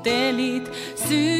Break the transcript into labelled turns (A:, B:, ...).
A: houkuttelit syöntäin